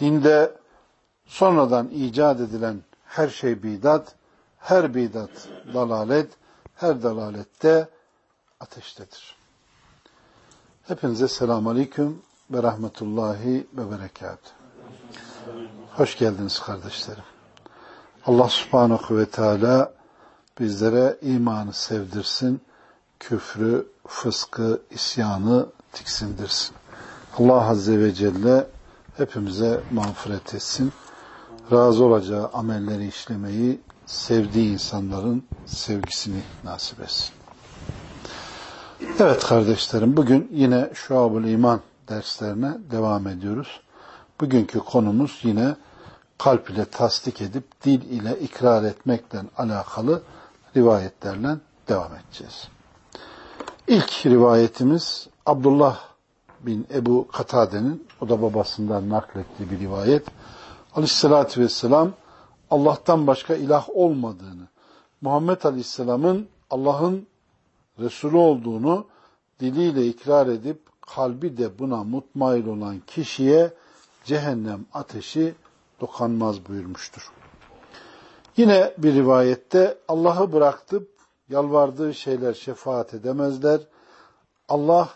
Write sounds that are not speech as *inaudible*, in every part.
Dinde sonradan icat edilen her şey bidat, her bidat dalalet, her dalalette ateştedir. Hepinize selamun aleyküm ve rahmetullahi ve berekat. Hoş geldiniz kardeşlerim. Allah subhanahu ve teala bizlere imanı sevdirsin, küfrü, fıskı, isyanı tiksindirsin. Allah Azze ve Celle hepimize mağfiret etsin. Razı olacağı amelleri işlemeyi, sevdiği insanların sevgisini nasip etsin. Evet kardeşlerim, bugün yine Şuab-ül İman derslerine devam ediyoruz. Bugünkü konumuz yine kalp ile tasdik edip dil ile ikrar etmekle alakalı rivayetlerle devam edeceğiz. İlk rivayetimiz Abdullah bin Ebu Katade'nin, o da babasından naklettiği bir rivayet. Aleyhissalatü vesselam Allah'tan başka ilah olmadığını, Muhammed Aleyhisselam'ın Allah'ın Resulü olduğunu diliyle ikrar edip kalbi de buna mutmail olan kişiye cehennem ateşi dokanmaz buyurmuştur. Yine bir rivayette Allah'ı bıraktıp yalvardığı şeyler şefaat edemezler. Allah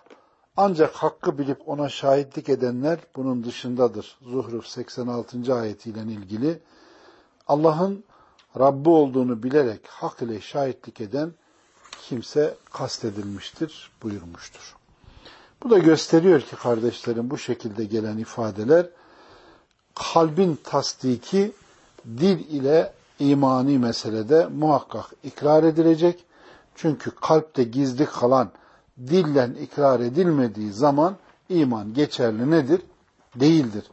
ancak hakkı bilip ona şahitlik edenler bunun dışındadır. Zuhruf 86. ayetiyle ilgili Allah'ın Rabbi olduğunu bilerek hak ile şahitlik eden kimse kastedilmiştir buyurmuştur. Bu da gösteriyor ki kardeşlerim bu şekilde gelen ifadeler kalbin tasdiki dil ile imani meselede muhakkak ikrar edilecek. Çünkü kalpte gizli kalan dillen ikrar edilmediği zaman iman geçerli nedir? Değildir.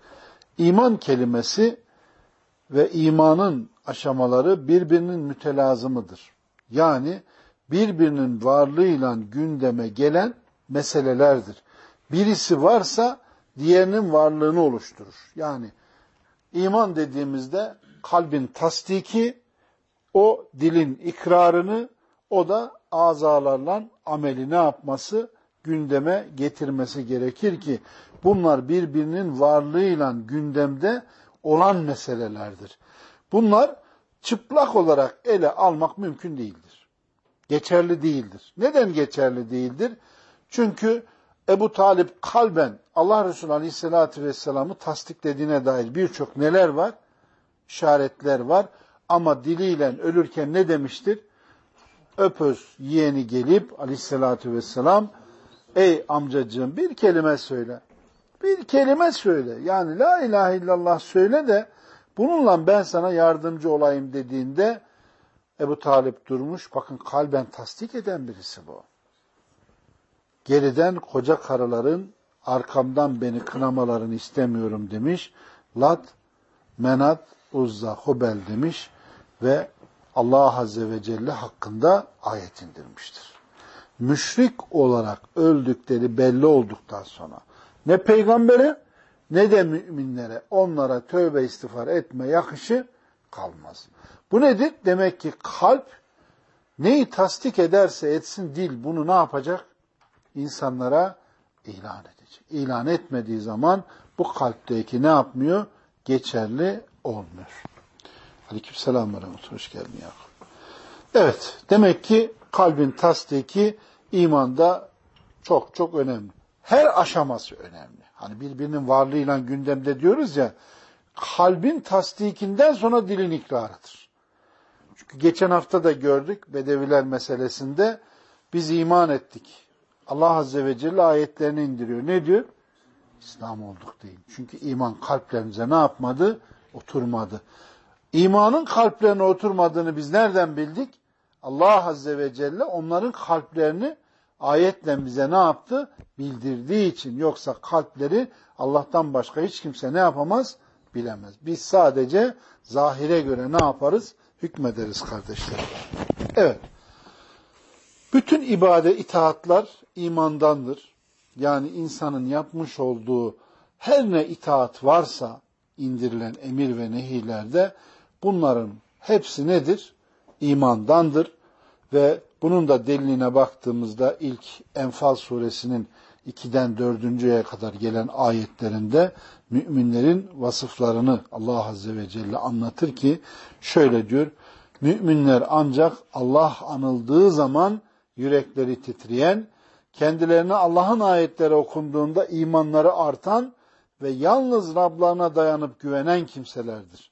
İman kelimesi ve imanın aşamaları birbirinin mütelazımıdır. Yani birbirinin varlığıyla gündeme gelen meselelerdir. Birisi varsa diğerinin varlığını oluşturur. Yani iman dediğimizde kalbin tasdiki, o dilin ikrarını, o da azalarla ameli ne yapması? Gündeme getirmesi gerekir ki bunlar birbirinin varlığıyla gündemde olan meselelerdir. Bunlar çıplak olarak ele almak mümkün değildir. Geçerli değildir. Neden geçerli değildir? Çünkü Ebu Talip kalben Allah Resulü Aleyhisselatü Vesselam'ı tasdiklediğine dair birçok neler var? İşaretler var. Ama diliyle ölürken ne demiştir? Öpöz yeğeni gelip aleyhissalatü vesselam ey amcacığım bir kelime söyle. Bir kelime söyle. Yani la ilahe illallah söyle de bununla ben sana yardımcı olayım dediğinde Ebu Talip durmuş. Bakın kalben tasdik eden birisi bu. Geriden koca karıların arkamdan beni kınamalarını istemiyorum demiş. Lat, Menat, Uzza, Hubel demiş ve Allah Azze ve Celle hakkında ayet indirmiştir. Müşrik olarak öldükleri belli olduktan sonra ne peygambere ne de müminlere onlara tövbe istiğfar etme yakışı kalmaz. Bu nedir? Demek ki kalp neyi tasdik ederse etsin dil bunu ne yapacak? İnsanlara ilan edecek. İlan etmediği zaman bu kalpteki ne yapmıyor? Geçerli olmuyor. Aleykümselam ve rahmetullah. Hoş geldin Yakup. Evet, demek ki kalbin tasdiki imanda çok çok önemli. Her aşaması önemli. Hani birbirinin varlığıyla gündemde diyoruz ya, kalbin tasdikinden sonra dilin ikrarıdır. Çünkü geçen hafta da gördük Bedeviler meselesinde biz iman ettik. Allah Azze ve Celle ayetlerini indiriyor. Ne diyor? İslam olduk deyin. Çünkü iman kalplerimize ne yapmadı? Oturmadı. İmanın kalplerine oturmadığını biz nereden bildik? Allah Azze ve Celle onların kalplerini ayetle bize ne yaptı? Bildirdiği için. Yoksa kalpleri Allah'tan başka hiç kimse ne yapamaz? bilemez. Biz sadece zahire göre ne yaparız? Hükmederiz kardeşler. Evet. Bütün ibadet, itaatlar imandandır. Yani insanın yapmış olduğu her ne itaat varsa indirilen emir ve nehirlerde bunların hepsi nedir? İmandandır. Ve bunun da deliline baktığımızda ilk Enfal suresinin 2'den 4.ye kadar gelen ayetlerinde müminlerin vasıflarını Allah Azze ve Celle anlatır ki şöyle diyor, müminler ancak Allah anıldığı zaman yürekleri titreyen, kendilerine Allah'ın ayetleri okunduğunda imanları artan ve yalnız Rablarına dayanıp güvenen kimselerdir.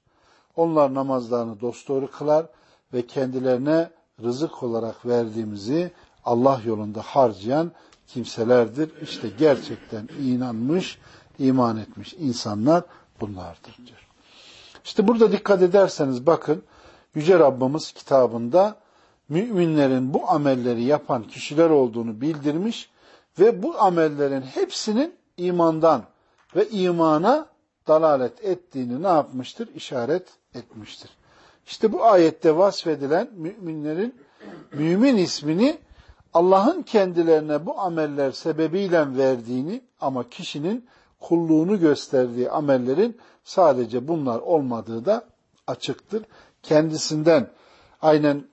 Onlar namazlarını dosdoğru kılar ve kendilerine rızık olarak verdiğimizi Allah yolunda harcayan kimselerdir. İşte gerçekten inanmış, iman etmiş insanlar bunlardır diyor. İşte burada dikkat ederseniz bakın Yüce Rabbimiz kitabında müminlerin bu amelleri yapan kişiler olduğunu bildirmiş ve bu amellerin hepsinin imandan ve imana dalalet ettiğini ne yapmıştır? İşaret etmiştir. İşte bu ayette vasfedilen müminlerin mümin ismini Allah'ın kendilerine bu ameller sebebiyle verdiğini ama kişinin kulluğunu gösterdiği amellerin sadece bunlar olmadığı da açıktır. Kendisinden aynen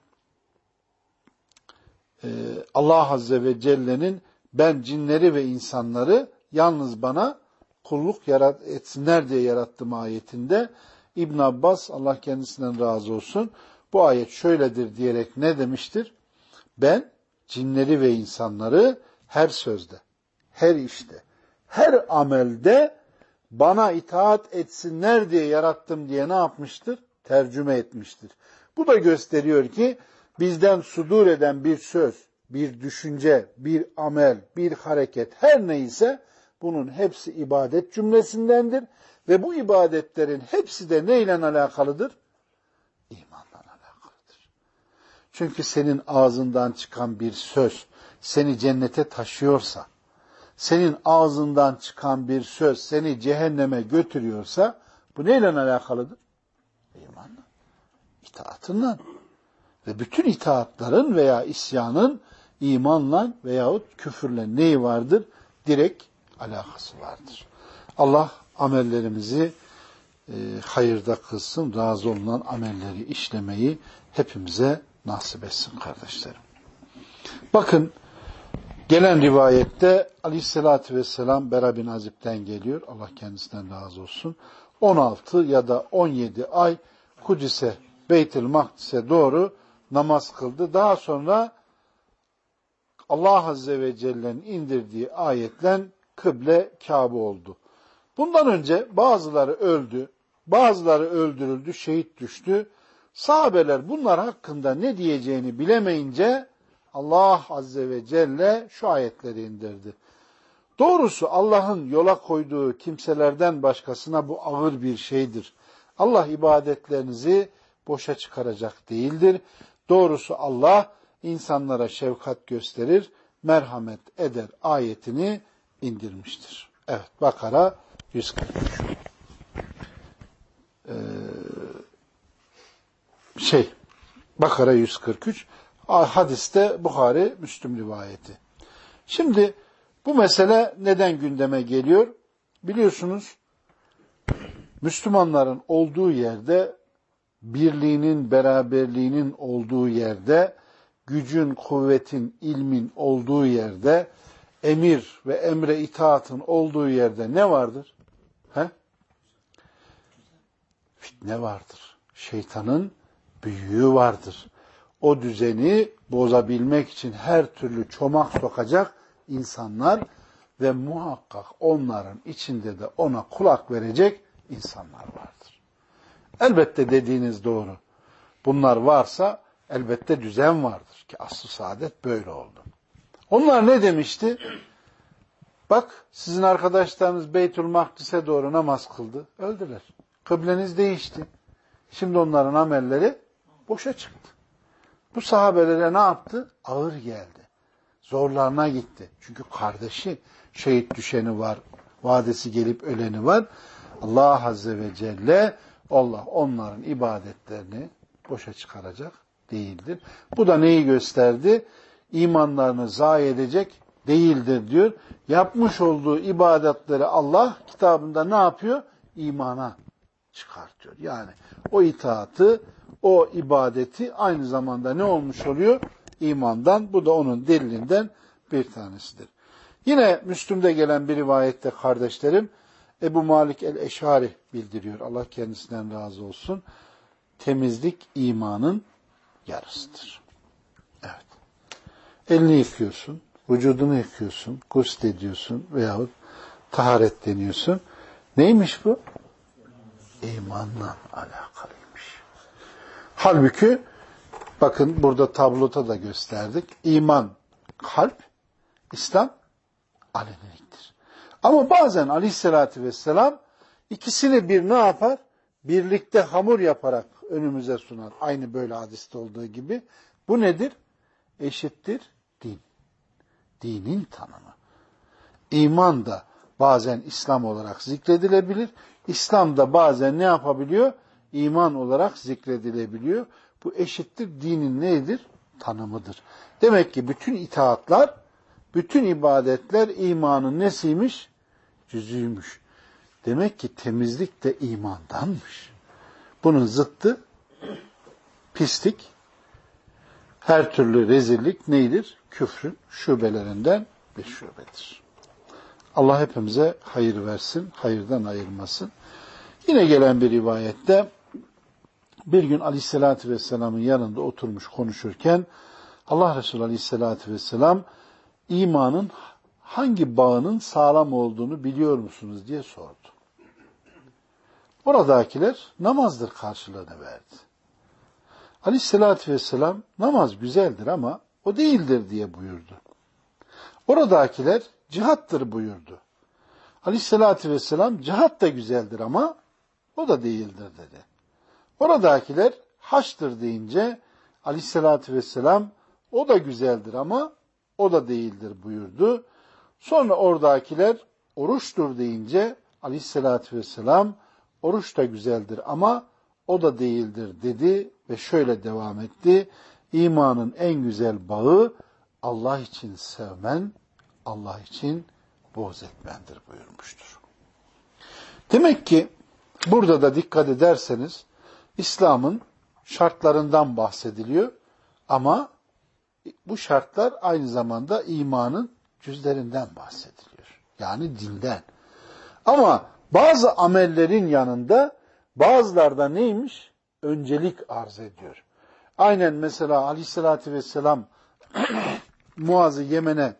e, Allah Azze ve Celle'nin ben cinleri ve insanları yalnız bana kulluk yarat etsinler diye yarattım ayetinde İbn Abbas Allah kendisinden razı olsun bu ayet şöyledir diyerek ne demiştir? Ben cinleri ve insanları her sözde, her işte, her amelde bana itaat etsinler diye yarattım diye ne yapmıştır? Tercüme etmiştir. Bu da gösteriyor ki bizden sudur eden bir söz, bir düşünce, bir amel, bir hareket her neyse bunun hepsi ibadet cümlesindendir ve bu ibadetlerin hepsi de neyle alakalıdır? İmandan alakalıdır. Çünkü senin ağzından çıkan bir söz seni cennete taşıyorsa, senin ağzından çıkan bir söz seni cehenneme götürüyorsa bu neyle alakalıdır? İmanla, itaatınla. Ve bütün itaatların veya isyanın imanla veyahut küfürle neyi vardır? Direkt alakası vardır. Allah amellerimizi e, hayırda kılsın, razı olunan amelleri işlemeyi hepimize nasip etsin kardeşlerim. Bakın gelen rivayette aleyhissalatü vesselam Bera bin Azib'den geliyor. Allah kendisinden razı olsun. 16 ya da 17 ay Kudüs'e, Beytül Makdis'e doğru namaz kıldı. Daha sonra Allah Azze ve Celle'nin indirdiği ayetle kıble Kabe oldu. Bundan önce bazıları öldü, bazıları öldürüldü, şehit düştü. Sahabeler bunlar hakkında ne diyeceğini bilemeyince Allah Azze ve Celle şu ayetleri indirdi. Doğrusu Allah'ın yola koyduğu kimselerden başkasına bu ağır bir şeydir. Allah ibadetlerinizi boşa çıkaracak değildir. Doğrusu Allah insanlara şefkat gösterir, merhamet eder ayetini indirmiştir. Evet Bakara 143. Ee, şey Bakara 143 hadiste Bukhari Müslüm rivayeti. Şimdi bu mesele neden gündeme geliyor? Biliyorsunuz Müslümanların olduğu yerde birliğinin, beraberliğinin olduğu yerde, gücün, kuvvetin, ilmin olduğu yerde, emir ve emre itaatın olduğu yerde ne vardır? He? Fitne vardır. Şeytanın büyüğü vardır. O düzeni bozabilmek için her türlü çomak sokacak insanlar ve muhakkak onların içinde de ona kulak verecek insanlar vardır. Elbette dediğiniz doğru. Bunlar varsa elbette düzen vardır ki aslı saadet böyle oldu. Onlar ne demişti? Bak sizin arkadaşlarınız Beytül Makdis'e doğru namaz kıldı. Öldüler. Kıbleniz değişti. Şimdi onların amelleri boşa çıktı. Bu sahabelere ne yaptı? Ağır geldi. Zorlarına gitti. Çünkü kardeşi şehit düşeni var. Vadesi gelip öleni var. Allah Azze ve Celle Allah onların ibadetlerini boşa çıkaracak değildir. Bu da neyi gösterdi? İmanlarını zayi edecek değildir diyor. Yapmış olduğu ibadetleri Allah kitabında ne yapıyor? İmana çıkartıyor. Yani o itaatı, o ibadeti aynı zamanda ne olmuş oluyor? İmandan. Bu da onun delilinden bir tanesidir. Yine Müslüm'de gelen bir rivayette kardeşlerim Ebu Malik el-Eşari bildiriyor. Allah kendisinden razı olsun. Temizlik imanın yarısıdır. Elini yıkıyorsun, vücudunu yıkıyorsun, gusl ediyorsun veyahut taharet deniyorsun. Neymiş bu? İmanla alakalıymış. Halbuki bakın burada tablota da gösterdik. İman kalp, İslam aleniliktir. Ama bazen aleyhissalatü vesselam ikisini bir ne yapar? Birlikte hamur yaparak önümüze sunar. Aynı böyle hadiste olduğu gibi. Bu nedir? Eşittir. Dinin tanımı. İman da bazen İslam olarak zikredilebilir. İslam da bazen ne yapabiliyor? İman olarak zikredilebiliyor. Bu eşittir dinin nedir? Tanımıdır. Demek ki bütün itaatlar, bütün ibadetler imanın nesiymiş? Cüzüymüş. Demek ki temizlik de imandanmış. Bunun zıttı pislik, her türlü rezillik neydir? Küfrün şubelerinden bir şubedir. Allah hepimize hayır versin, hayırdan ayırmasın. Yine gelen bir rivayette bir gün Aleyhisselatü Vesselam'ın yanında oturmuş konuşurken Allah Resulü Aleyhisselatü Vesselam imanın hangi bağının sağlam olduğunu biliyor musunuz diye sordu. Oradakiler namazdır karşılığını verdi. Aleyhisselatü Vesselam namaz güzeldir ama o değildir diye buyurdu. Oradakiler cihattır buyurdu. Aleyhisselatü Vesselam cihat da güzeldir ama o da değildir dedi. Oradakiler haçtır deyince Aleyhisselatü Vesselam o da güzeldir ama o da değildir buyurdu. Sonra oradakiler oruçtur deyince Aleyhisselatü Vesselam oruç da güzeldir ama o da değildir dedi ve şöyle devam etti. İmanın en güzel bağı Allah için sevmen, Allah için boğz etmendir buyurmuştur. Demek ki burada da dikkat ederseniz İslam'ın şartlarından bahsediliyor ama bu şartlar aynı zamanda imanın cüzlerinden bahsediliyor. Yani dinden. Ama bazı amellerin yanında bazılarda neymiş? Öncelik arz ediyor. Aynen mesela aleyhissalatü vesselam *clears throat* Muaz'ı Yemen'e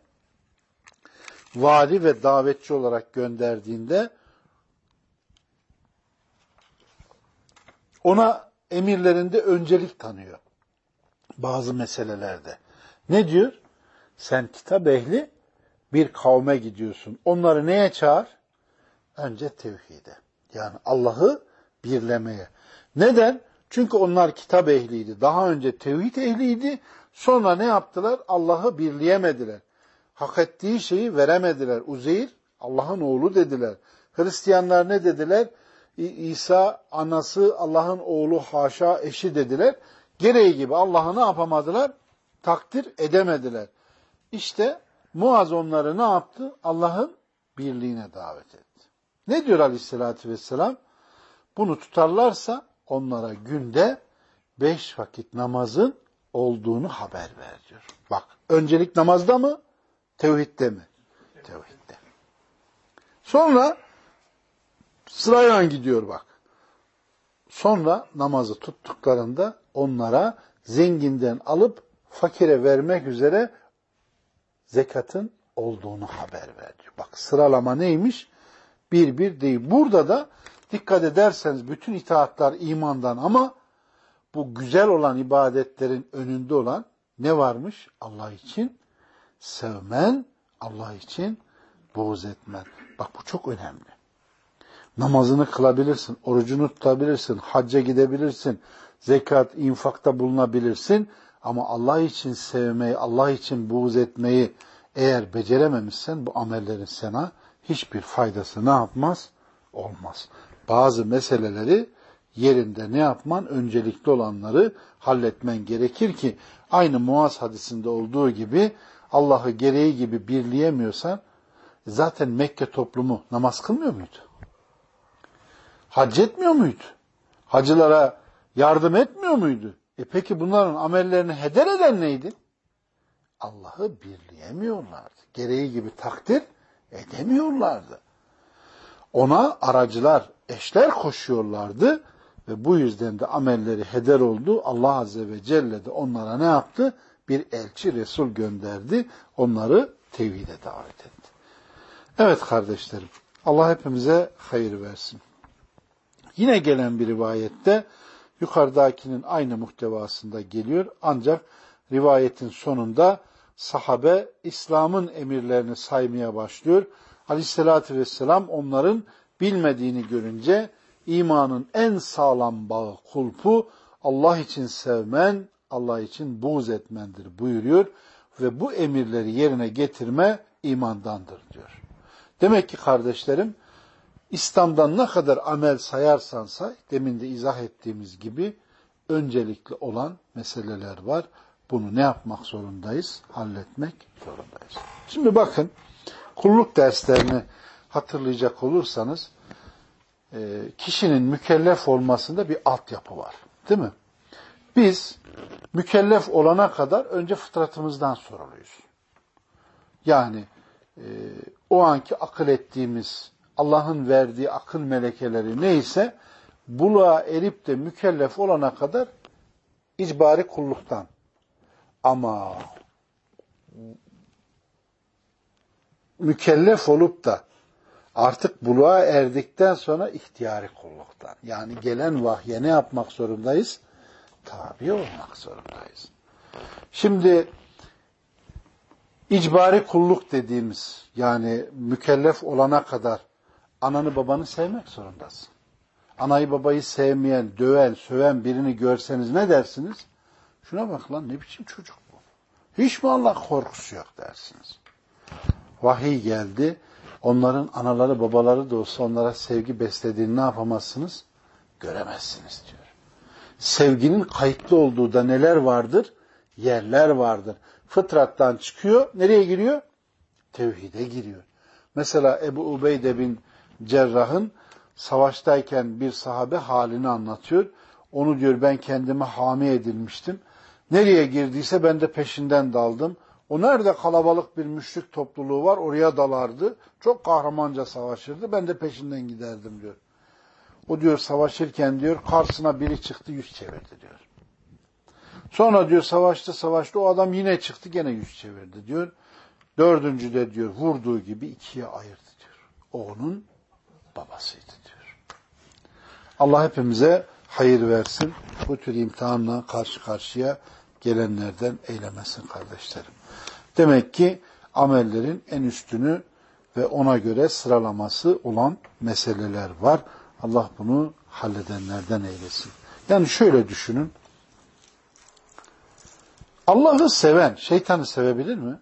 vali ve davetçi olarak gönderdiğinde ona emirlerinde öncelik tanıyor. Bazı meselelerde. Ne diyor? Sen kitap ehli bir kavme gidiyorsun. Onları neye çağır? Önce tevhide. Yani Allah'ı birlemeye. Neden? Çünkü onlar kitap ehliydi. Daha önce tevhid ehliydi. Sonra ne yaptılar? Allah'ı birleyemediler. Hak ettiği şeyi veremediler. Uzeyr Allah'ın oğlu dediler. Hristiyanlar ne dediler? İsa anası Allah'ın oğlu haşa eşi dediler. Gereği gibi Allah'ı ne yapamadılar? Takdir edemediler. İşte Muaz onları ne yaptı? Allah'ın birliğine davet etti. Ne diyor aleyhissalatü vesselam? Bunu tutarlarsa onlara günde beş vakit namazın olduğunu haber ver diyor. Bak öncelik namazda mı? Tevhidde mi? Tevhidde. Sonra sırayla gidiyor bak. Sonra namazı tuttuklarında onlara zenginden alıp fakire vermek üzere zekatın olduğunu haber ver Bak sıralama neymiş? Bir bir değil. Burada da dikkat ederseniz bütün itaatlar imandan ama bu güzel olan ibadetlerin önünde olan ne varmış? Allah için sevmen, Allah için boğuz etmen. Bak bu çok önemli. Namazını kılabilirsin, orucunu tutabilirsin, hacca gidebilirsin, zekat, infakta bulunabilirsin. Ama Allah için sevmeyi, Allah için buğz etmeyi eğer becerememişsen bu amellerin sana hiçbir faydası ne yapmaz? Olmaz. Bazı meseleleri yerinde ne yapman? Öncelikli olanları halletmen gerekir ki aynı Muaz hadisinde olduğu gibi Allah'ı gereği gibi birleyemiyorsan zaten Mekke toplumu namaz kılmıyor muydu? Hac etmiyor muydu? Hacılara yardım etmiyor muydu? E peki bunların amellerini heder eden neydi? Allah'ı birleyemiyorlardı. Gereği gibi takdir edemiyorlardı. Ona aracılar, eşler koşuyorlardı ve bu yüzden de amelleri heder oldu. Allah Azze ve Celle de onlara ne yaptı? Bir elçi, Resul gönderdi. Onları tevhide davet etti. Evet kardeşlerim, Allah hepimize hayır versin. Yine gelen bir rivayette yukarıdakinin aynı muhtevasında geliyor. Ancak rivayetin sonunda sahabe İslam'ın emirlerini saymaya başlıyor. Aleyhissalatü vesselam onların bilmediğini görünce imanın en sağlam bağı kulpu Allah için sevmen, Allah için buğz etmendir buyuruyor ve bu emirleri yerine getirme imandandır diyor. Demek ki kardeşlerim İslam'dan ne kadar amel sayarsan say, demin de izah ettiğimiz gibi öncelikli olan meseleler var. Bunu ne yapmak zorundayız? Halletmek zorundayız. Şimdi bakın, kulluk derslerini hatırlayacak olursanız, e, kişinin mükellef olmasında bir altyapı var. Değil mi? Biz mükellef olana kadar önce fıtratımızdan soruluyuz. Yani e, o anki akıl ettiğimiz Allah'ın verdiği akıl melekeleri neyse buluğa erip de mükellef olana kadar icbari kulluktan. Ama mükellef olup da artık buluğa erdikten sonra ihtiyari kulluktan. Yani gelen vahye ne yapmak zorundayız? Tabi olmak zorundayız. Şimdi icbari kulluk dediğimiz yani mükellef olana kadar ananı babanı sevmek zorundasın. Anayı babayı sevmeyen, döven, söven birini görseniz ne dersiniz? Şuna bak lan ne biçim çocuk bu. Hiç mi Allah korkusu yok dersiniz. Vahiy geldi. Onların anaları babaları da olsa onlara sevgi beslediğini ne yapamazsınız? Göremezsiniz diyor. Sevginin kayıtlı olduğu da neler vardır? Yerler vardır. Fıtrattan çıkıyor. Nereye giriyor? Tevhide giriyor. Mesela Ebu Ubeyde bin Cerrah'ın savaştayken bir sahabe halini anlatıyor. Onu diyor ben kendime hami edilmiştim. Nereye girdiyse ben de peşinden daldım. O nerede kalabalık bir müşrik topluluğu var oraya dalardı. Çok kahramanca savaşırdı. Ben de peşinden giderdim diyor. O diyor savaşırken diyor karşısına biri çıktı yüz çevirdi diyor. Sonra diyor savaştı savaştı o adam yine çıktı gene yüz çevirdi diyor. Dördüncü de diyor vurduğu gibi ikiye ayırdı diyor. O onun babasıydı diyor. Allah hepimize hayır versin. Bu tür imtihanla karşı karşıya gelenlerden eylemesin kardeşlerim. Demek ki amellerin en üstünü ve ona göre sıralaması olan meseleler var. Allah bunu halledenlerden eylesin. Yani şöyle düşünün. Allah'ı seven şeytanı sevebilir mi?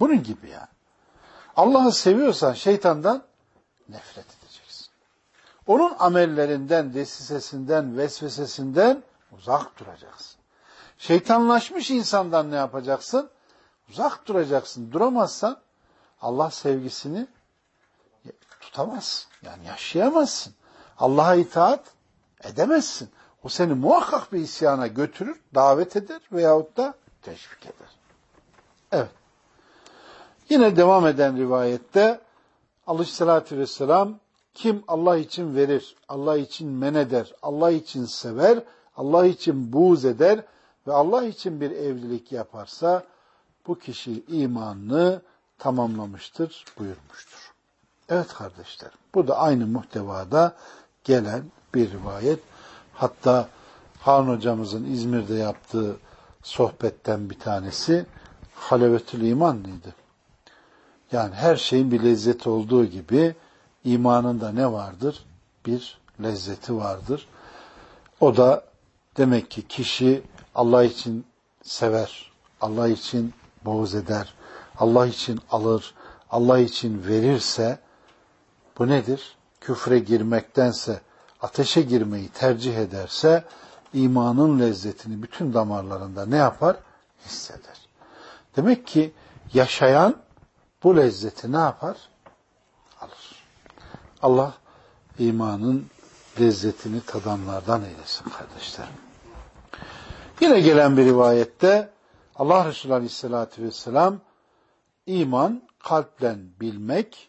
Bunun gibi yani. Allah'ı seviyorsan şeytandan nefret edeceksin. Onun amellerinden, desisesinden, vesvesesinden uzak duracaksın. Şeytanlaşmış insandan ne yapacaksın? Uzak duracaksın. Duramazsan Allah sevgisini tutamazsın. Yani yaşayamazsın. Allah'a itaat edemezsin. O seni muhakkak bir isyana götürür, davet eder veyahut da teşvik eder. Evet. Yine devam eden rivayette Aleyhisselatü Vesselam kim Allah için verir, Allah için men eder, Allah için sever, Allah için buğz eder ve Allah için bir evlilik yaparsa bu kişi imanını tamamlamıştır buyurmuştur. Evet kardeşler, bu da aynı muhtevada gelen bir rivayet. Hatta Harun hocamızın İzmir'de yaptığı sohbetten bir tanesi Halevetül İman mıydı? Yani her şeyin bir lezzeti olduğu gibi imanın ne vardır? Bir lezzeti vardır. O da demek ki kişi Allah için sever, Allah için boğuz eder, Allah için alır, Allah için verirse bu nedir? küfre girmektense ateşe girmeyi tercih ederse imanın lezzetini bütün damarlarında ne yapar? Hisseder. Demek ki yaşayan bu lezzeti ne yapar? Alır. Allah imanın lezzetini tadanlardan eylesin kardeşlerim. Yine gelen bir rivayette Allah Resulü Aleyhisselatü Vesselam iman kalple bilmek,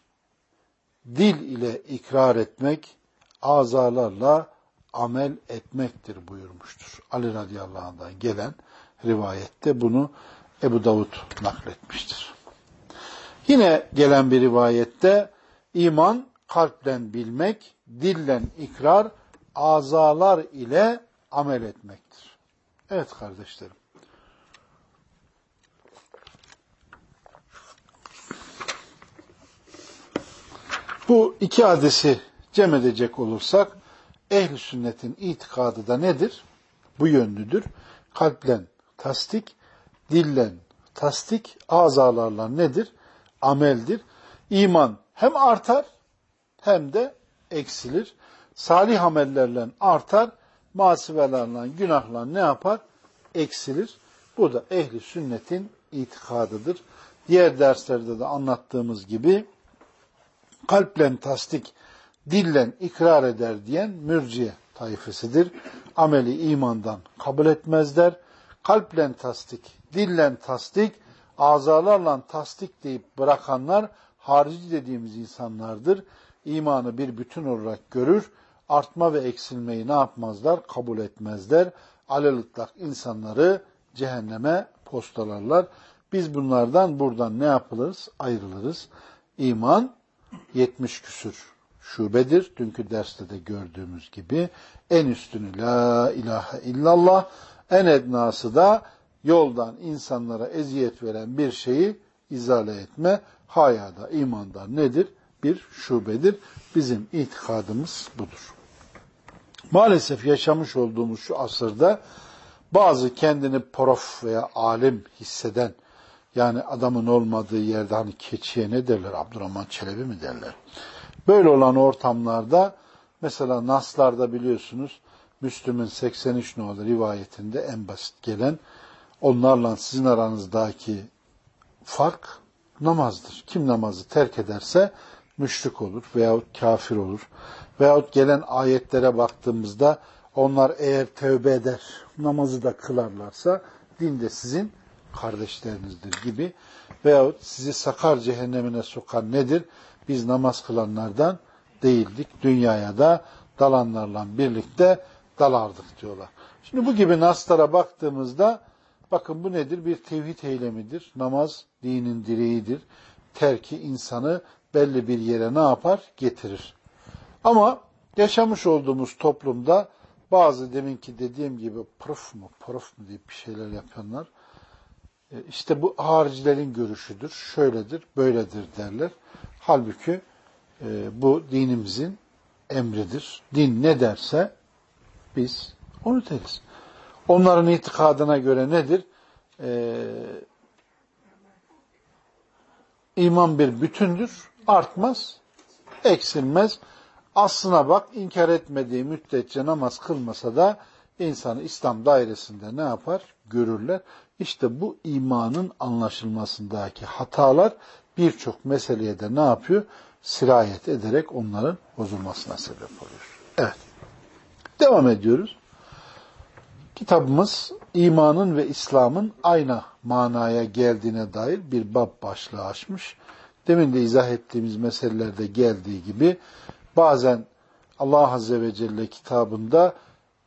dil ile ikrar etmek, azalarla amel etmektir buyurmuştur. Ali radıyallahu anh'dan gelen rivayette bunu Ebu Davud nakletmiştir. Yine gelen bir rivayette iman kalpten bilmek, dillen ikrar, azalar ile amel etmektir. Evet kardeşlerim. Bu iki hadisi cem edecek olursak ehli sünnetin itikadı da nedir? Bu yönlüdür. Kalplen tasdik, dillen tasdik, azalarla nedir? Ameldir. İman hem artar hem de eksilir. Salih amellerle artar, masivelerle, günahla ne yapar? Eksilir. Bu da ehli sünnetin itikadıdır. Diğer derslerde de anlattığımız gibi kalplen tasdik, dillen ikrar eder diyen mürciye tayfesidir. Ameli imandan kabul etmezler. Kalplen tasdik, dillen tasdik, azalarla tasdik deyip bırakanlar harici dediğimiz insanlardır. İmanı bir bütün olarak görür. Artma ve eksilmeyi ne yapmazlar? Kabul etmezler. Alelıtlak insanları cehenneme postalarlar. Biz bunlardan buradan ne yapılırız? Ayrılırız. İman 70 küsür şubedir. Dünkü derste de gördüğümüz gibi en üstünü la ilahe illallah, en ednası da yoldan insanlara eziyet veren bir şeyi izale etme, hayada, imanda nedir? Bir şubedir. Bizim itikadımız budur. Maalesef yaşamış olduğumuz şu asırda bazı kendini prof veya alim hisseden, yani adamın olmadığı yerde hani keçiye ne derler? Abdurrahman Çelebi mi derler? Böyle olan ortamlarda mesela Naslar'da biliyorsunuz Müslüm'ün 83 numaralı rivayetinde en basit gelen onlarla sizin aranızdaki fark namazdır. Kim namazı terk ederse müşrik olur veyahut kafir olur. Veyahut gelen ayetlere baktığımızda onlar eğer tövbe eder, namazı da kılarlarsa dinde sizin kardeşlerinizdir gibi. Veyahut sizi sakar cehennemine sokan nedir? Biz namaz kılanlardan değildik. Dünyaya da dalanlarla birlikte dalardık diyorlar. Şimdi bu gibi naslara baktığımızda bakın bu nedir? Bir tevhid eylemidir. Namaz dinin direğidir. Terki insanı belli bir yere ne yapar? Getirir. Ama yaşamış olduğumuz toplumda bazı deminki dediğim gibi prof mu, prof mu diye bir şeyler yapanlar e, işte bu haricilerin görüşüdür, şöyledir, böyledir derler. Halbuki e, bu dinimizin emridir. Din ne derse biz onu deriz. Onların itikadına göre nedir? Ee, iman bir bütündür, artmaz, eksilmez. Aslına bak, inkar etmediği müddetçe namaz kılmasa da insanı İslam dairesinde ne yapar? Görürler. İşte bu imanın anlaşılmasındaki hatalar birçok meseleye de ne yapıyor? Sirayet ederek onların bozulmasına sebep oluyor. Evet. Devam ediyoruz. Kitabımız imanın ve İslam'ın aynı manaya geldiğine dair bir bab başlığı açmış. Demin de izah ettiğimiz meselelerde geldiği gibi bazen Allah Azze ve Celle kitabında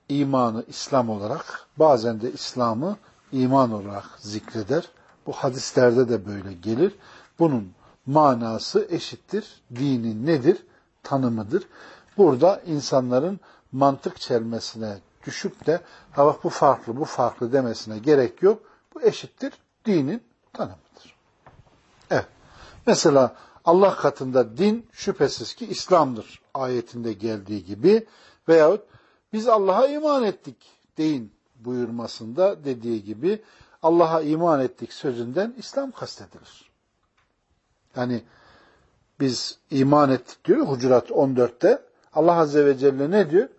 imanı İslam olarak, bazen de İslam'ı iman olarak zikreder. Bu hadislerde de böyle gelir. Bunun manası eşittir. Dinin nedir? Tanımıdır. Burada insanların mantık çelmesine düşüp de ha bak bu farklı, bu farklı demesine gerek yok. Bu eşittir. Dinin tanımıdır. Mesela Allah katında din şüphesiz ki İslam'dır ayetinde geldiği gibi veyahut biz Allah'a iman ettik deyin buyurmasında dediği gibi Allah'a iman ettik sözünden İslam kastedilir. Yani biz iman ettik diyor Hucurat 14'te. Allah Azze ve Celle ne diyor?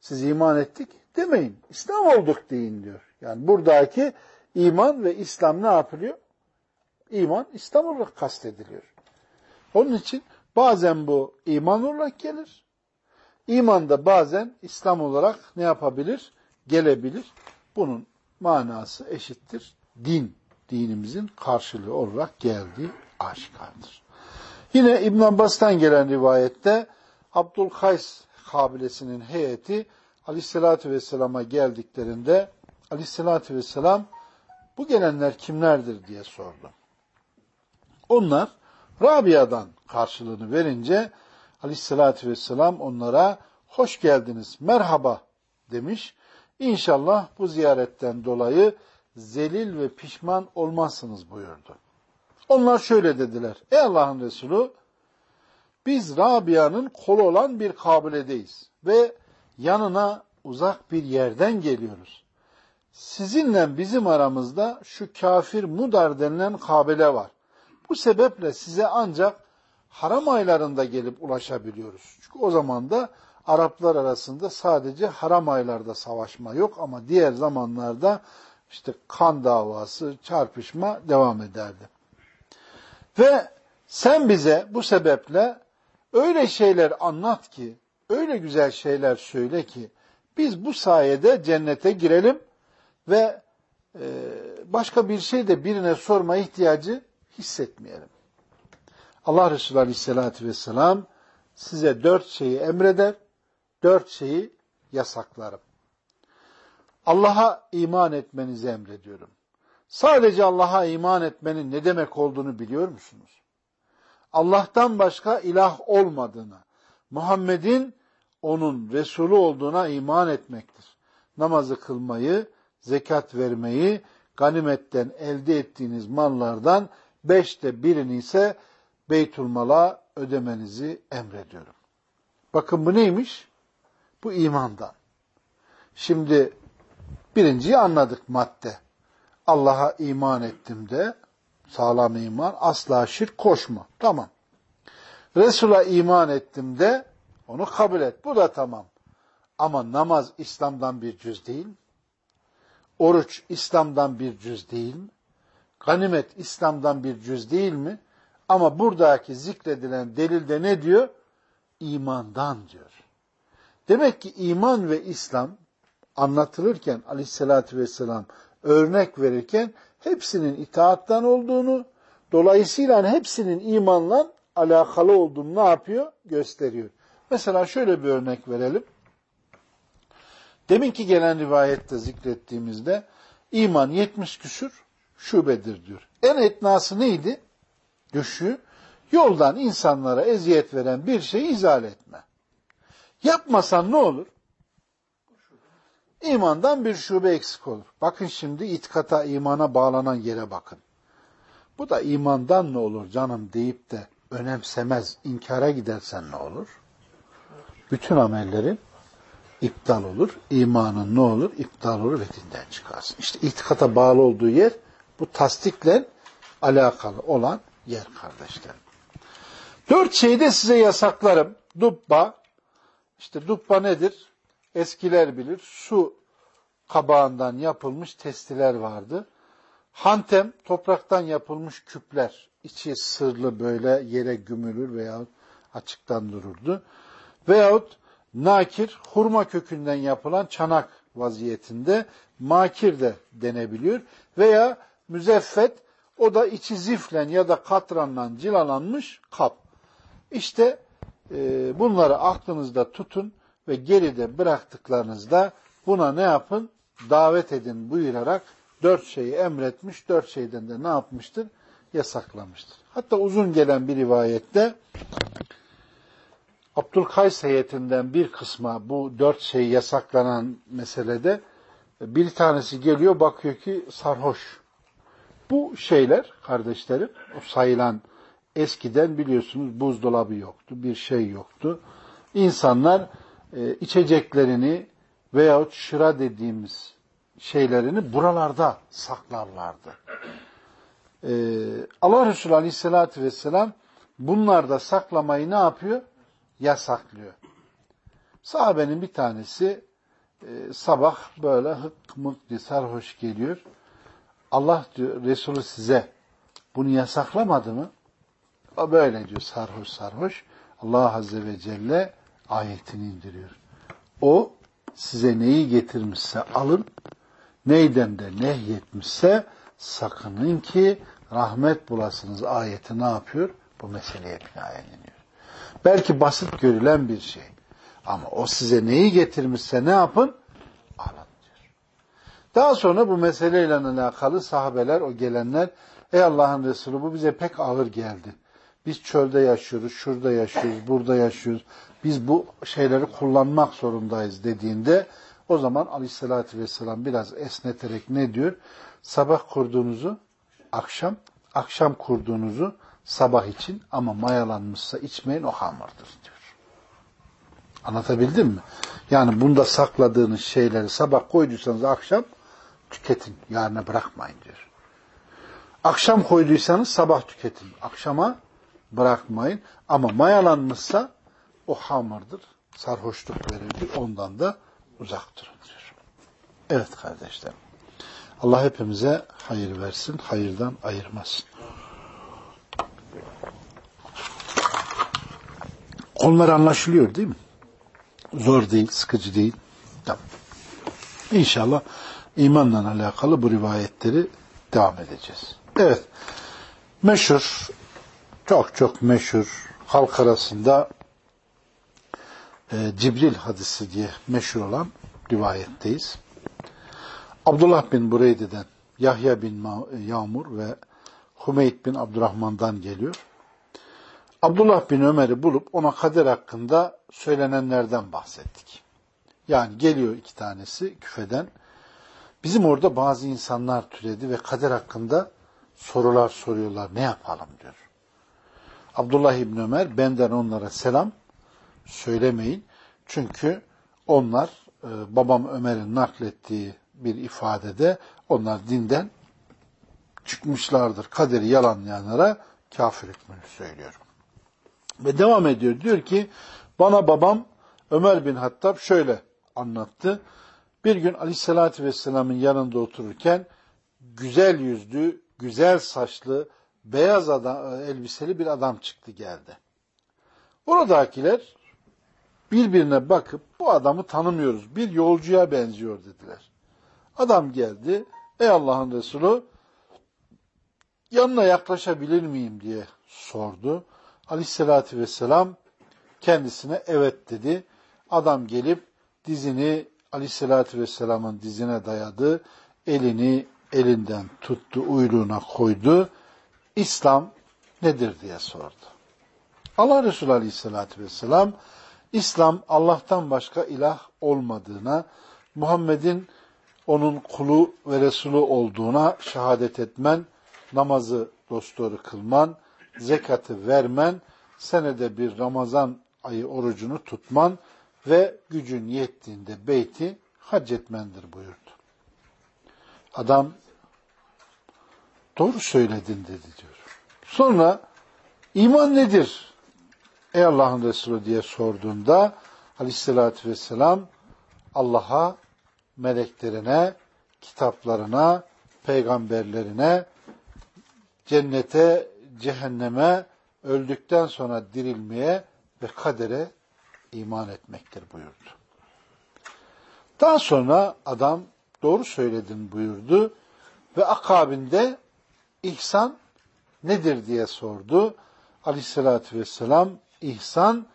Siz iman ettik demeyin. İslam olduk deyin diyor. Yani buradaki iman ve İslam ne yapılıyor? İman İslam olarak kastediliyor. Onun için bazen bu iman olarak gelir. İman da bazen İslam olarak ne yapabilir? Gelebilir. Bunun manası eşittir. Din, dinimizin karşılığı olarak geldiği aşikardır. Yine İbn Abbas'tan gelen rivayette Abdülkays kabilesinin heyeti Aleyhisselatü Vesselam'a geldiklerinde Aleyhisselatü Vesselam bu gelenler kimlerdir diye sordu. Onlar Rabia'dan karşılığını verince Aleyhisselatü Vesselam onlara hoş geldiniz, merhaba demiş. İnşallah bu ziyaretten dolayı zelil ve pişman olmazsınız buyurdu. Onlar şöyle dediler. Ey Allah'ın Resulü biz Rabia'nın kolu olan bir kabiledeyiz ve yanına uzak bir yerden geliyoruz. Sizinle bizim aramızda şu kafir Mudar denilen kabile var. Bu sebeple size ancak haram aylarında gelip ulaşabiliyoruz. Çünkü o zaman da Araplar arasında sadece haram aylarda savaşma yok ama diğer zamanlarda işte kan davası, çarpışma devam ederdi. Ve sen bize bu sebeple öyle şeyler anlat ki, öyle güzel şeyler söyle ki biz bu sayede cennete girelim ve e, başka bir şey de birine sorma ihtiyacı hissetmeyelim. Allah Resulü Aleyhisselatü Vesselam size dört şeyi emreder, dört şeyi yasaklarım. Allah'a iman etmenizi emrediyorum. Sadece Allah'a iman etmenin ne demek olduğunu biliyor musunuz? Allah'tan başka ilah olmadığına, Muhammed'in onun Resulü olduğuna iman etmektir. Namazı kılmayı, zekat vermeyi, ganimetten elde ettiğiniz mallardan beşte birini ise Beytülmal'a ödemenizi emrediyorum. Bakın bu neymiş? Bu imandan. Şimdi birinciyi anladık madde. Allah'a iman ettim de sağlam iman, asla şirk koşma. Tamam. Resul'a iman ettim de onu kabul et. Bu da tamam. Ama namaz İslam'dan bir cüz değil mi? Oruç İslam'dan bir cüz değil mi? Ganimet İslam'dan bir cüz değil mi? Ama buradaki zikredilen delilde ne diyor? İmandan diyor. Demek ki iman ve İslam anlatılırken aleyhissalatü vesselam örnek verirken hepsinin itaattan olduğunu, dolayısıyla hepsinin imanla alakalı olduğunu ne yapıyor? Gösteriyor. Mesela şöyle bir örnek verelim. Deminki gelen rivayette zikrettiğimizde iman 70 küsür şubedir diyor. En etnası neydi? Düşü, yoldan insanlara eziyet veren bir şeyi izale etme. Yapmasan ne olur? İmandan bir şube eksik olur. Bakın şimdi itikata, imana bağlanan yere bakın. Bu da imandan ne olur canım deyip de önemsemez, inkara gidersen ne olur? Bütün amellerin iptal olur. İmanın ne olur? İptal olur ve dinden çıkarsın. İşte itikata bağlı olduğu yer bu tasdikle alakalı olan yer kardeşlerim. Dört şeyi de size yasaklarım. Dubba. İşte dubba nedir? Eskiler bilir. Su kabağından yapılmış testiler vardı. Hantem topraktan yapılmış küpler. içi sırlı böyle yere gümülür veya açıktan dururdu. Veyahut nakir hurma kökünden yapılan çanak vaziyetinde makir de denebiliyor. Veya müzeffet o da içi ziflen ya da katranla cilalanmış kap. İşte e, bunları aklınızda tutun ve geride bıraktıklarınızda buna ne yapın? Davet edin buyurarak dört şeyi emretmiş, dört şeyden de ne yapmıştır? Yasaklamıştır. Hatta uzun gelen bir rivayette Abdülkays heyetinden bir kısma bu dört şey yasaklanan meselede bir tanesi geliyor bakıyor ki sarhoş. Bu şeyler kardeşlerim sayılan eskiden biliyorsunuz buzdolabı yoktu, bir şey yoktu. İnsanlar e, içeceklerini veyahut şıra dediğimiz şeylerini buralarda saklarlardı. Ee, Allah Resulü Aleyhisselatü Vesselam bunlarda saklamayı ne yapıyor? Yasaklıyor. Sahabenin bir tanesi e, sabah böyle hık mık diye sarhoş geliyor. Allah diyor Resulü size bunu yasaklamadı mı? O böyle diyor sarhoş sarhoş. Allah Azze ve Celle ayetini indiriyor. O size neyi getirmişse alın, neyden de nehyetmişse sakının ki rahmet bulasınız ayeti ne yapıyor? Bu meseleye binaen iniyor. Belki basit görülen bir şey. Ama o size neyi getirmişse ne yapın? Daha sonra bu meseleyle alakalı sahabeler, o gelenler, ey Allah'ın Resulü bu bize pek ağır geldi. Biz çölde yaşıyoruz, şurada yaşıyoruz, burada yaşıyoruz. Biz bu şeyleri kullanmak zorundayız dediğinde o zaman aleyhissalatü vesselam biraz esneterek ne diyor? Sabah kurduğunuzu akşam, akşam kurduğunuzu sabah için ama mayalanmışsa içmeyin o hamurdur diyor. Anlatabildim mi? Yani bunda sakladığınız şeyleri sabah koyduysanız akşam tüketin. Yarına bırakmayın diyor. Akşam koyduysanız sabah tüketin. Akşama bırakmayın. Ama mayalanmışsa o hamurdur. Sarhoşluk verir. Ondan da uzak durun diyor. Evet kardeşlerim. Allah hepimize hayır versin, hayırdan ayırmasın. Konular anlaşılıyor değil mi? Zor değil, sıkıcı değil. Tamam. İnşallah imanla alakalı bu rivayetleri devam edeceğiz. Evet. Meşhur, çok çok meşhur, halk arasında e, Cibril hadisi diye meşhur olan rivayetteyiz. Abdullah bin Bureyde'den, Yahya bin Yağmur ve Hümeyd bin Abdurrahman'dan geliyor. Abdullah bin Ömer'i bulup ona kader hakkında söylenenlerden bahsettik. Yani geliyor iki tanesi küfeden. Bizim orada bazı insanlar türedi ve kader hakkında sorular soruyorlar. Ne yapalım diyor. Abdullah İbn Ömer benden onlara selam söylemeyin. Çünkü onlar e, babam Ömer'in naklettiği bir ifadede onlar dinden çıkmışlardır. Kaderi yalanlayanlara kafir etmeni söylüyorum. Ve devam ediyor. Diyor ki bana babam Ömer bin Hattab şöyle anlattı. Bir gün Aleyhisselatü Vesselam'ın yanında otururken güzel yüzlü, güzel saçlı, beyaz adam, elbiseli bir adam çıktı geldi. Oradakiler birbirine bakıp bu adamı tanımıyoruz. Bir yolcuya benziyor dediler. Adam geldi. Ey Allah'ın Resulü yanına yaklaşabilir miyim diye sordu. Aleyhissalatü vesselam kendisine evet dedi. Adam gelip dizini Aleyhissalatü vesselamın dizine dayadı. Elini elinden tuttu, uyruğuna koydu. İslam nedir diye sordu. Allah Resulü Aleyhisselatü Vesselam İslam Allah'tan başka ilah olmadığına, Muhammed'in onun kulu ve Resulü olduğuna şehadet etmen, namazı dosdoğru kılman, zekatı vermen, senede bir Ramazan ayı orucunu tutman ve gücün yettiğinde beyti hac etmendir buyurdu. Adam doğru söyledin dedi diyor. Sonra iman nedir? Ey Allah'ın Resulü diye sorduğunda aleyhissalatü vesselam Allah'a, meleklerine, kitaplarına, peygamberlerine, cennete, cehenneme, öldükten sonra dirilmeye ve kadere iman etmektir buyurdu. Daha sonra adam doğru söyledin buyurdu ve akabinde ihsan nedir diye sordu. Aleyhissalatü vesselam ihsan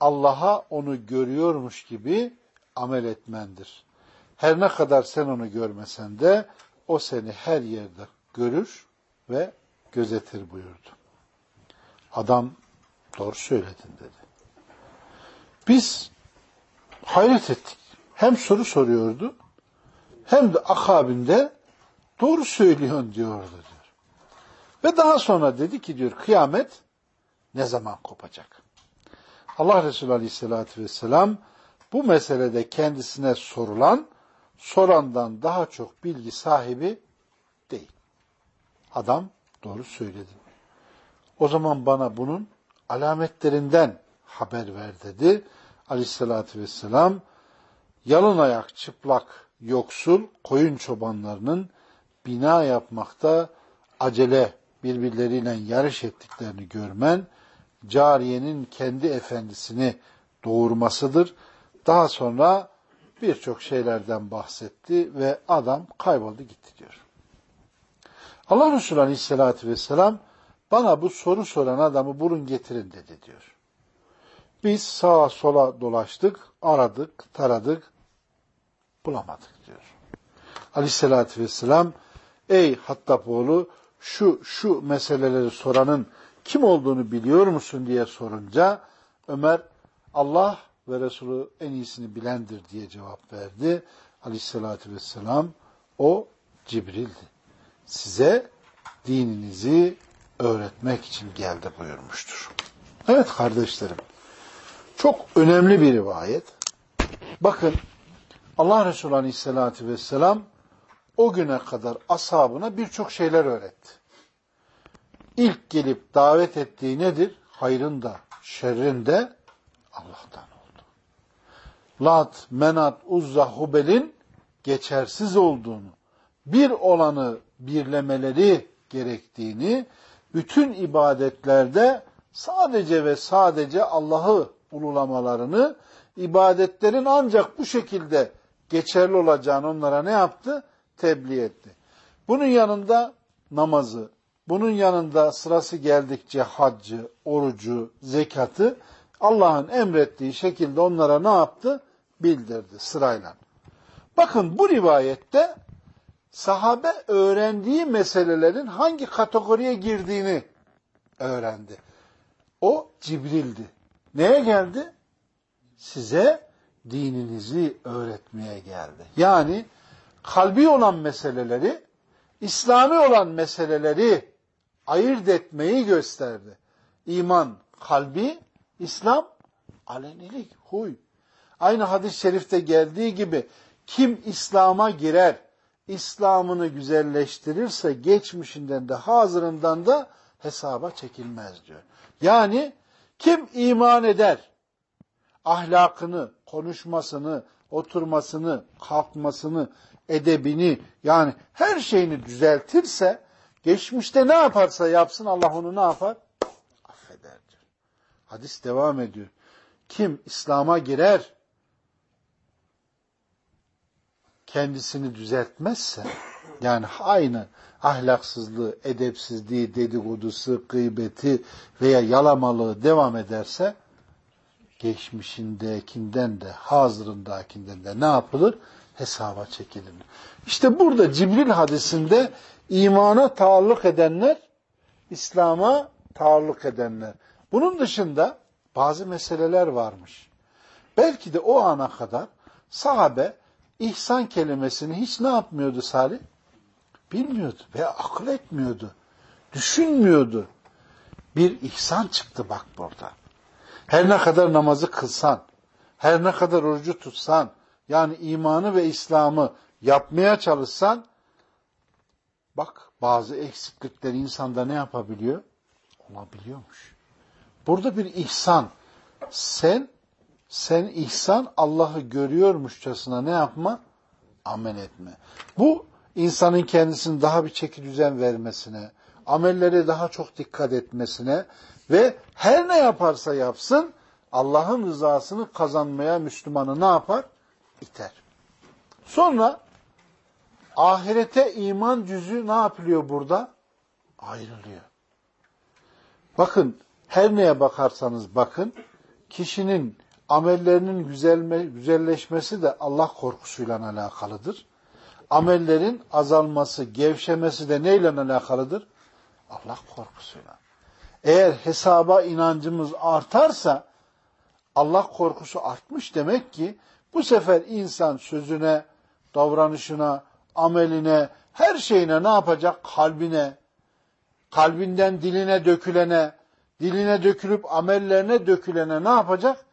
Allah'a onu görüyormuş gibi amel etmendir. Her ne kadar sen onu görmesen de o seni her yerde görür ve gözetir buyurdu. Adam doğru söyledin dedi. Biz hayret ettik. Hem soru soruyordu hem de akabinde doğru söylüyorsun diyordu diyor. Ve daha sonra dedi ki diyor kıyamet ne zaman kopacak? Allah Resulü Aleyhisselatü Vesselam bu meselede kendisine sorulan, sorandan daha çok bilgi sahibi değil. Adam doğru söyledi. O zaman bana bunun alametlerinden haber ver dedi. Aleyhissalatü vesselam yalın ayak, çıplak, yoksul, koyun çobanlarının bina yapmakta acele birbirleriyle yarış ettiklerini görmen, cariyenin kendi efendisini doğurmasıdır. Daha sonra birçok şeylerden bahsetti ve adam kayboldu gitti diyor. Allah Resulü Aleyhisselatü Vesselam bana bu soru soran adamı bulun getirin dedi diyor. Biz sağa sola dolaştık, aradık, taradık, bulamadık diyor. Aleyhisselatü Vesselam ey Hattapoğlu şu şu meseleleri soranın kim olduğunu biliyor musun diye sorunca Ömer Allah ve Resulü en iyisini bilendir diye cevap verdi. Aleyhissalatü vesselam o Cibril'di. Size dininizi öğretmek için geldi buyurmuştur. Evet kardeşlerim, çok önemli bir rivayet. Bakın Allah Resulü Aleyhisselatü Vesselam o güne kadar ashabına birçok şeyler öğretti. İlk gelip davet ettiği nedir? Hayrın da, şerrin de Allah'tan oldu. Lat, Menat, Uzza, Hubel'in geçersiz olduğunu, bir olanı birlemeleri gerektiğini, bütün ibadetlerde sadece ve sadece Allah'ı ululamalarını, ibadetlerin ancak bu şekilde geçerli olacağını onlara ne yaptı? Tebliğ etti. Bunun yanında namazı, bunun yanında sırası geldikçe haccı, orucu, zekatı Allah'ın emrettiği şekilde onlara ne yaptı? Bildirdi sırayla. Bakın bu rivayette sahabe öğrendiği meselelerin hangi kategoriye girdiğini öğrendi. O Cibril'di. Neye geldi? Size dininizi öğretmeye geldi. Yani kalbi olan meseleleri, İslami olan meseleleri ayırt etmeyi gösterdi. İman kalbi, İslam alenilik, huy. Aynı hadis-i şerifte geldiği gibi kim İslam'a girer, İslam'ını güzelleştirirse geçmişinden de hazırından da hesaba çekilmez diyor. Yani kim iman eder, ahlakını, konuşmasını, oturmasını, kalkmasını, edebini yani her şeyini düzeltirse geçmişte ne yaparsa yapsın Allah onu ne yapar? Affeder diyor. Hadis devam ediyor. Kim İslam'a girer kendisini düzeltmezse yani aynı ahlaksızlığı, edepsizliği, dedikodusu, gıybeti veya yalamalığı devam ederse geçmişindekinden de hazırındakinden de ne yapılır? Hesaba çekilir. İşte burada Cibril hadisinde imana taalluk edenler, İslam'a taalluk edenler. Bunun dışında bazı meseleler varmış. Belki de o ana kadar sahabe ihsan kelimesini hiç ne yapmıyordu Salih? Bilmiyordu veya akıl etmiyordu. Düşünmüyordu. Bir ihsan çıktı bak burada. Her ne kadar namazı kılsan, her ne kadar orucu tutsan, yani imanı ve İslam'ı yapmaya çalışsan, bak bazı eksiklikler insanda ne yapabiliyor? Olabiliyormuş. Burada bir ihsan. Sen, sen ihsan Allah'ı görüyormuşçasına ne yapma? Amel etme. Bu insanın kendisini daha bir çeki düzen vermesine, amellere daha çok dikkat etmesine ve her ne yaparsa yapsın Allah'ın rızasını kazanmaya Müslümanı ne yapar? İter. Sonra ahirete iman cüzü ne yapılıyor burada? Ayrılıyor. Bakın her neye bakarsanız bakın kişinin amellerinin güzelme, güzelleşmesi de Allah korkusuyla alakalıdır. Amellerin azalması, gevşemesi de neyle alakalıdır? Allah korkusuyla. Eğer hesaba inancımız artarsa Allah korkusu artmış demek ki bu sefer insan sözüne, davranışına, ameline, her şeyine ne yapacak? Kalbine, kalbinden diline dökülene, diline dökülüp amellerine dökülene ne yapacak?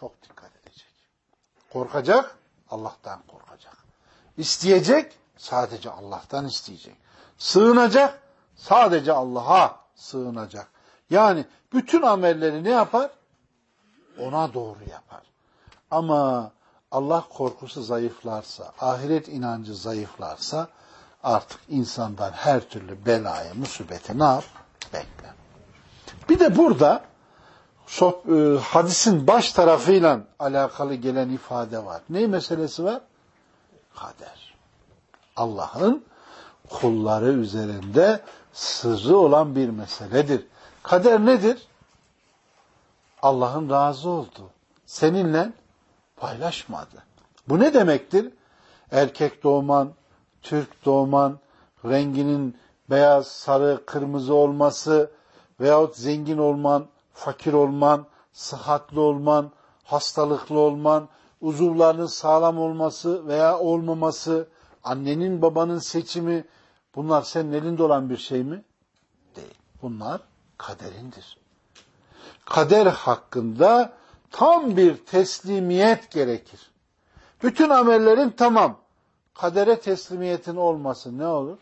Çok dikkat edecek. Korkacak, Allah'tan korkacak. İsteyecek, sadece Allah'tan isteyecek. Sığınacak, sadece Allah'a sığınacak. Yani bütün amelleri ne yapar? Ona doğru yapar. Ama Allah korkusu zayıflarsa, ahiret inancı zayıflarsa artık insandan her türlü belayı, musibeti ne yap? Bekle. Bir de burada e, hadisin baş tarafıyla alakalı gelen ifade var. Ne meselesi var? Kader. Allah'ın kulları üzerinde sırrı olan bir meseledir. Kader nedir? Allah'ın razı olduğu. Seninle paylaşmadı. Bu ne demektir? Erkek doğman, Türk doğman, renginin beyaz, sarı, kırmızı olması veyahut zengin olman, fakir olman, sıhhatli olman, hastalıklı olman, uzuvlarının sağlam olması veya olmaması, annenin babanın seçimi bunlar senin elinde olan bir şey mi? Değil. Bunlar kaderindir. Kader hakkında tam bir teslimiyet gerekir. Bütün amellerin tamam. Kadere teslimiyetin olması ne olur?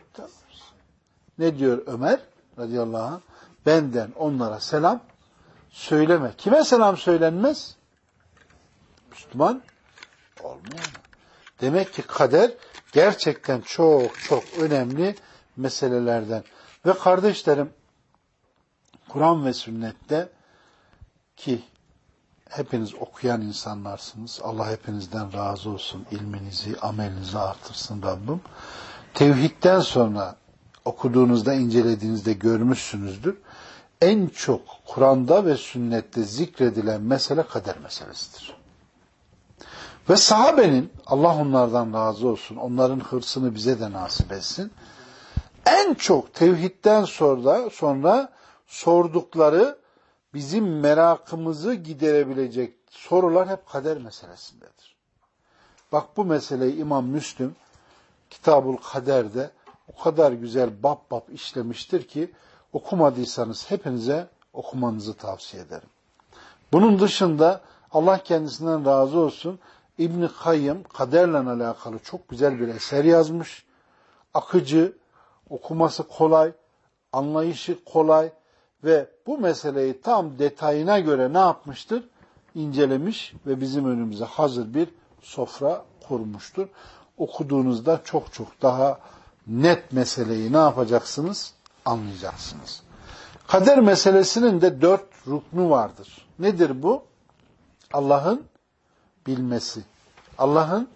İptal Ne diyor Ömer radıyallahu anh? Benden onlara selam söyleme. Kime selam söylenmez? Müslüman olmuyor. Demek ki kader gerçekten çok çok önemli meselelerden. Ve kardeşlerim Kur'an ve sünnette ki hepiniz okuyan insanlarsınız. Allah hepinizden razı olsun. ilminizi, amelinizi artırsın Rabbim. Tevhidden sonra okuduğunuzda, incelediğinizde görmüşsünüzdür. En çok Kur'an'da ve sünnette zikredilen mesele kader meselesidir. Ve sahabenin, Allah onlardan razı olsun, onların hırsını bize de nasip etsin. En çok tevhidden sonra, sonra sordukları bizim merakımızı giderebilecek sorular hep kader meselesindedir. Bak bu meseleyi İmam Müslüm Kitabul Kader'de o kadar güzel bab bab işlemiştir ki okumadıysanız hepinize okumanızı tavsiye ederim. Bunun dışında Allah kendisinden razı olsun İbn Kayyım kaderle alakalı çok güzel bir eser yazmış. Akıcı, okuması kolay, anlayışı kolay ve bu meseleyi tam detayına göre ne yapmıştır? İncelemiş ve bizim önümüze hazır bir sofra kurmuştur. Okuduğunuzda çok çok daha net meseleyi ne yapacaksınız? Anlayacaksınız. Kader meselesinin de dört ruknu vardır. Nedir bu? Allah'ın bilmesi, Allah'ın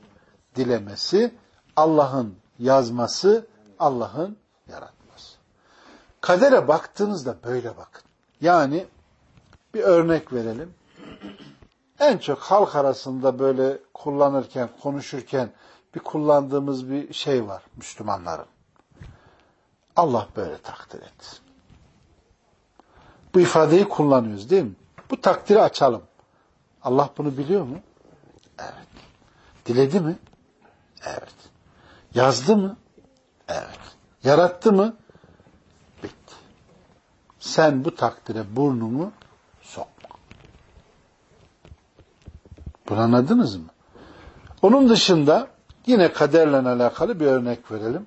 dilemesi, Allah'ın yazması, Allah'ın yaratması. Kadere baktığınızda böyle bakın. Yani bir örnek verelim. En çok halk arasında böyle kullanırken, konuşurken bir kullandığımız bir şey var Müslümanların. Allah böyle takdir etsin. Bu ifadeyi kullanıyoruz değil mi? Bu takdiri açalım. Allah bunu biliyor mu? Evet. Diledi mi? Evet. Yazdı mı? Evet. Yarattı mı? Bitti. Sen bu takdire burnunu sokma. Bunu anladınız mı? Onun dışında yine kaderle alakalı bir örnek verelim.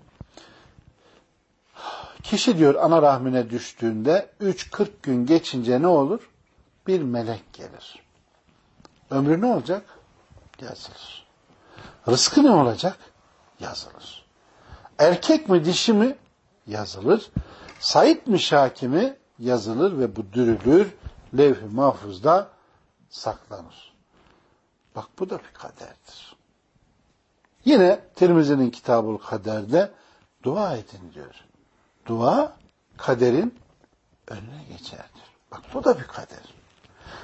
Kişi diyor ana rahmine düştüğünde 3-40 gün geçince ne olur? Bir melek gelir. Ömrü ne olacak? Yazılır. Rızkı ne olacak? Yazılır. Erkek mi dişi mi? Yazılır. Sait mi şaki mi? Yazılır ve bu dürülür. Levh-i mahfuzda saklanır. Bak bu da bir kaderdir. Yine Tirmizi'nin kitabı kaderde dua edin diyor. Dua kaderin önüne geçerdir. Bak bu da bir kader.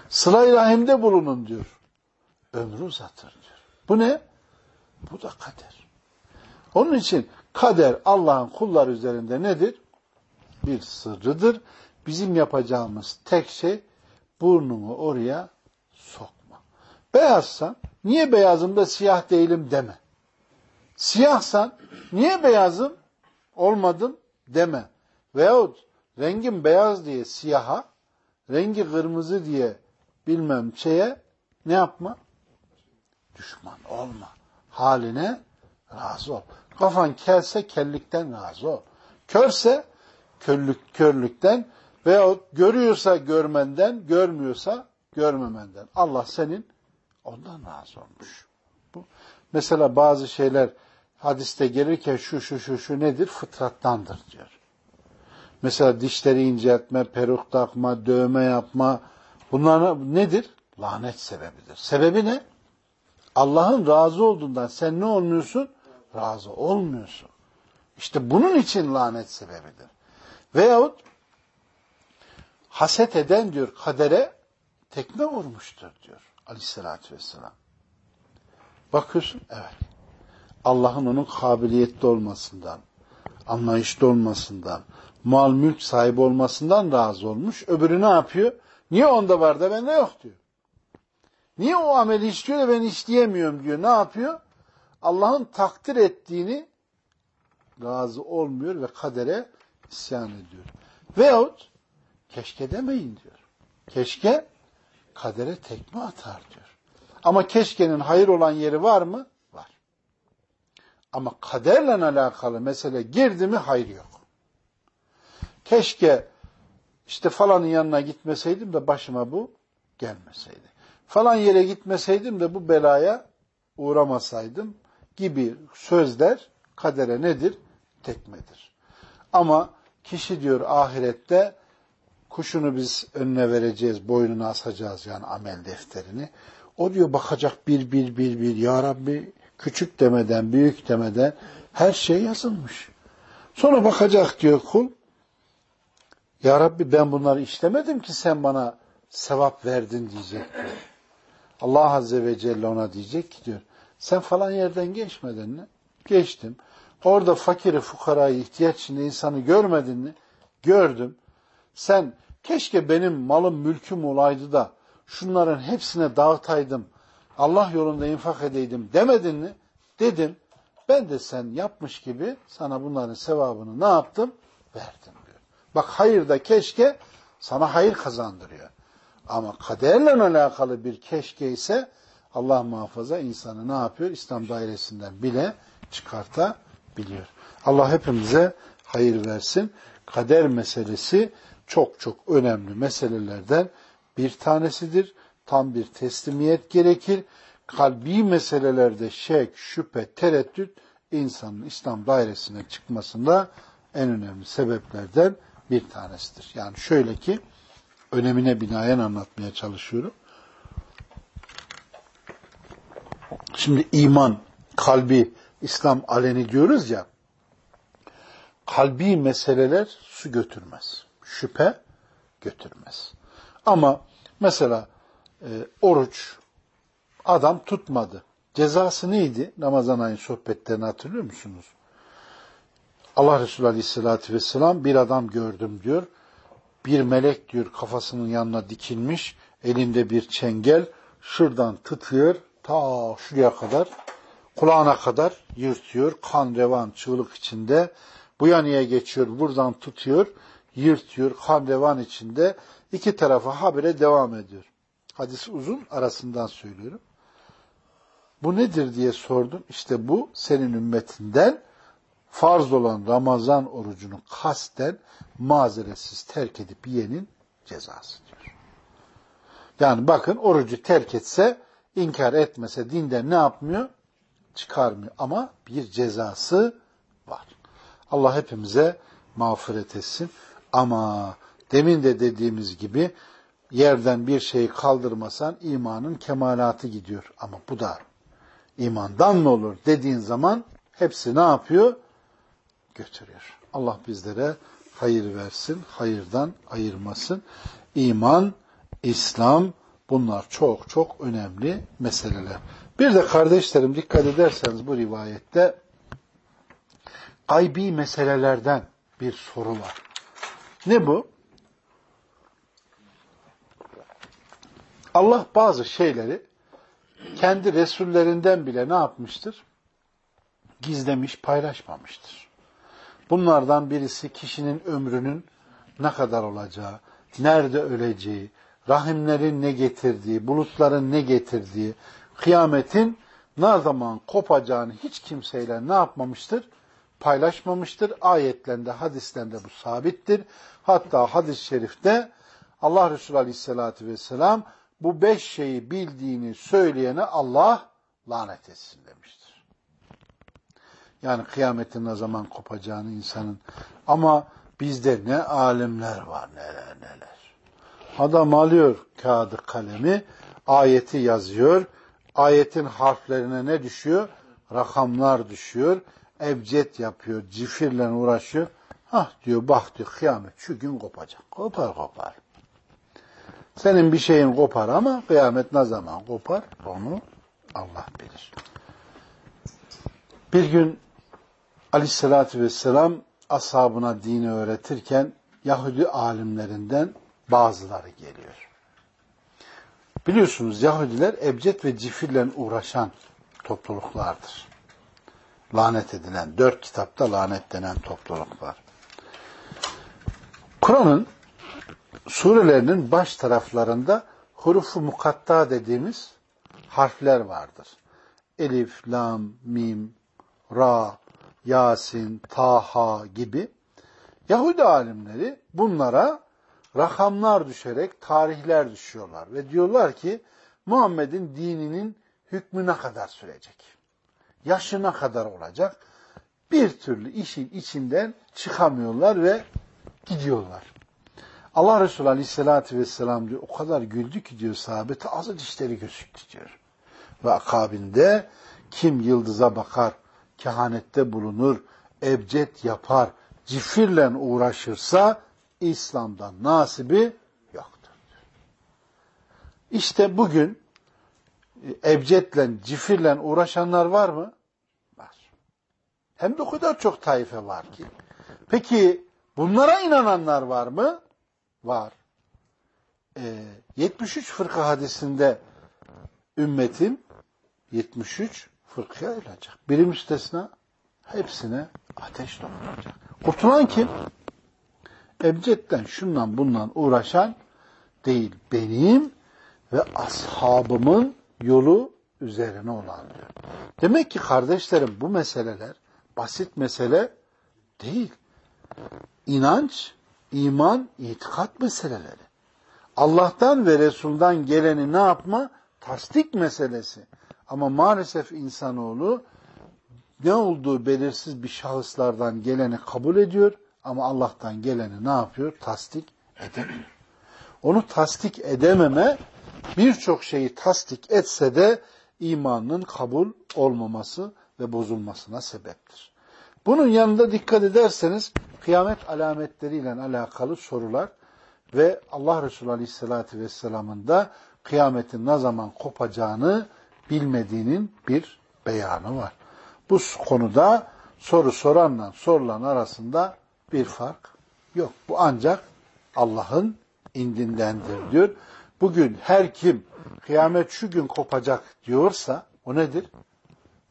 Sıla-i rahimde bulunun diyor. Ömrü uzatır diyor. Bu ne? Bu da kader. Onun için kader Allah'ın kullar üzerinde nedir? Bir sırrıdır. Bizim yapacağımız tek şey burnunu oraya sokma. Beyazsan niye beyazım da siyah değilim deme. Siyahsan niye beyazım olmadım deme. Veyahut rengim beyaz diye siyaha, rengi kırmızı diye bilmem şeye ne yapma? Düşman olma. Haline razı ol. Kafan kelse kellikten razı ol. Körse körlük, körlükten Veyahut görüyorsa görmenden, görmüyorsa görmemenden. Allah senin ondan razı olmuş. Bu. Mesela bazı şeyler hadiste gelirken şu şu şu şu nedir? Fıtrattandır diyor. Mesela dişleri inceltme, peruk takma, dövme yapma bunlar nedir? Lanet sebebidir. Sebebi ne? Allah'ın razı olduğundan sen ne olmuyorsun? Razı olmuyorsun. İşte bunun için lanet sebebidir. Veyahut haset eden diyor kadere tekme vurmuştur diyor aleyhissalatü vesselam. Bakıyorsun evet. Allah'ın onun kabiliyetli olmasından, anlayışlı olmasından, mal mülk sahibi olmasından razı olmuş. Öbürü ne yapıyor? Niye onda var da bende yok diyor. Niye o ameli istiyor da ben isteyemiyorum diyor. Ne yapıyor? Allah'ın takdir ettiğini razı olmuyor ve kadere isyan ediyor. Veyahut keşke demeyin diyor. Keşke kadere tekme atar diyor. Ama keşkenin hayır olan yeri var mı? Var. Ama kaderle alakalı mesele girdi mi hayır yok. Keşke işte falanın yanına gitmeseydim de başıma bu gelmeseydi. Falan yere gitmeseydim de bu belaya uğramasaydım gibi sözler kadere nedir? Tekmedir. Ama kişi diyor ahirette kuşunu biz önüne vereceğiz, boynuna asacağız yani amel defterini. O diyor bakacak bir bir bir bir ya Rabbi küçük demeden, büyük demeden her şey yazılmış. Sonra bakacak diyor kul. Ya Rabbi ben bunları işlemedim ki sen bana sevap verdin diyecek diyor. Allah Azze ve Celle ona diyecek ki diyor. Sen falan yerden geçmedin mi? Geçtim. Orada fakiri, fukarayı, ihtiyaç içinde insanı görmedin mi? Gördüm. Sen keşke benim malım, mülküm olaydı da şunların hepsine dağıtaydım. Allah yolunda infak edeydim demedin mi? Dedim. Ben de sen yapmış gibi sana bunların sevabını ne yaptım? Verdim diyor. Bak hayır da keşke sana hayır kazandırıyor. Ama kaderle alakalı bir keşke ise Allah muhafaza insanı ne yapıyor? İslam dairesinden bile çıkartabiliyor. Allah hepimize hayır versin. Kader meselesi çok çok önemli meselelerden bir tanesidir. Tam bir teslimiyet gerekir. Kalbi meselelerde şek, şüphe, tereddüt insanın İslam dairesine çıkmasında en önemli sebeplerden bir tanesidir. Yani şöyle ki önemine binaen anlatmaya çalışıyorum. Şimdi iman, kalbi, İslam aleni diyoruz ya, kalbi meseleler su götürmez. Şüphe götürmez. Ama mesela e, oruç adam tutmadı. Cezası neydi? Ramazan ayın sohbetlerini hatırlıyor musunuz? Allah Resulü Aleyhisselatü Vesselam bir adam gördüm diyor bir melek diyor kafasının yanına dikilmiş, elinde bir çengel, şuradan tutuyor, ta şuraya kadar, kulağına kadar yırtıyor, kan revan çığlık içinde, bu yanıya geçiyor, buradan tutuyor, yırtıyor, kan revan içinde, iki tarafa habire devam ediyor. Hadis uzun, arasından söylüyorum. Bu nedir diye sordum. İşte bu senin ümmetinden farz olan Ramazan orucunu kasten mazeretsiz terk edip yiyenin cezası diyor. Yani bakın orucu terk etse, inkar etmese dinden ne yapmıyor? Çıkarmıyor. Ama bir cezası var. Allah hepimize mağfiret etsin. Ama demin de dediğimiz gibi yerden bir şeyi kaldırmasan imanın kemalatı gidiyor. Ama bu da imandan mı olur dediğin zaman hepsi ne yapıyor? Götürüyor. Allah bizlere hayır versin, hayırdan ayırmasın. İman, İslam bunlar çok çok önemli meseleler. Bir de kardeşlerim dikkat ederseniz bu rivayette gaybi meselelerden bir soru var. Ne bu? Allah bazı şeyleri kendi Resullerinden bile ne yapmıştır? Gizlemiş, paylaşmamıştır. Bunlardan birisi kişinin ömrünün ne kadar olacağı, nerede öleceği, rahimlerin ne getirdiği, bulutların ne getirdiği, kıyametin ne zaman kopacağını hiç kimseyle ne yapmamıştır? Paylaşmamıştır. Ayetlerinde, hadislerinde bu sabittir. Hatta hadis-i şerifte Allah Resulü Aleyhisselatü Vesselam bu beş şeyi bildiğini söyleyene Allah lanet etsin demiştir. Yani kıyametin ne zaman kopacağını insanın ama bizde ne alimler var neler neler. Adam alıyor kağıdı kalemi ayeti yazıyor. Ayetin harflerine ne düşüyor? Rakamlar düşüyor. Ebced yapıyor. Cifirle uğraşıyor. Hah diyor bak diyor kıyamet şu gün kopacak. Kopar kopar. Senin bir şeyin kopar ama kıyamet ne zaman kopar onu Allah bilir. Bir gün aleyhissalatü vesselam ashabına dini öğretirken Yahudi alimlerinden bazıları geliyor. Biliyorsunuz Yahudiler ebced ve cifirle uğraşan topluluklardır. Lanet edilen, dört kitapta lanetlenen topluluklar. Kur'an'ın surelerinin baş taraflarında hurufu mukatta dediğimiz harfler vardır. Elif, lam, mim, ra, yasin, taha gibi. Yahudi alimleri bunlara rakamlar düşerek tarihler düşüyorlar ve diyorlar ki Muhammed'in dininin hükmü ne kadar sürecek? Yaşına kadar olacak? Bir türlü işin içinden çıkamıyorlar ve gidiyorlar. Allah Resulü Aleyhisselatü Vesselam diyor o kadar güldü ki diyor sahabe ağzı dişleri gözüktü diyor. Ve akabinde kim yıldıza bakar, kehanette bulunur, ebced yapar, cifirle uğraşırsa İslam'dan nasibi yoktur. İşte bugün e, ebcedle, cifirle uğraşanlar var mı? Var. Hem de o kadar çok taife var ki. Peki bunlara inananlar var mı? Var. Ee, 73 fırka hadisinde ümmetin 73 fırkaya ayrılacak. Biri müstesna hepsine ateş dokunacak. Kurtulan kim? ebcetten şundan bundan uğraşan değil. Benim ve ashabımın yolu üzerine olan diyor. Demek ki kardeşlerim bu meseleler basit mesele değil. İnanç, iman, itikat meseleleri. Allah'tan ve Resul'dan geleni ne yapma? Tasdik meselesi. Ama maalesef insanoğlu ne olduğu belirsiz bir şahıslardan geleni kabul ediyor ama Allah'tan geleni ne yapıyor? Tasdik edemiyor. Onu tasdik edememe birçok şeyi tasdik etse de imanın kabul olmaması ve bozulmasına sebeptir. Bunun yanında dikkat ederseniz kıyamet alametleriyle alakalı sorular ve Allah Resulü Aleyhisselatü Vesselam'ın da kıyametin ne zaman kopacağını bilmediğinin bir beyanı var. Bu konuda soru soranla sorulan arasında bir fark yok. Bu ancak Allah'ın indindendir diyor. Bugün her kim kıyamet şu gün kopacak diyorsa o nedir?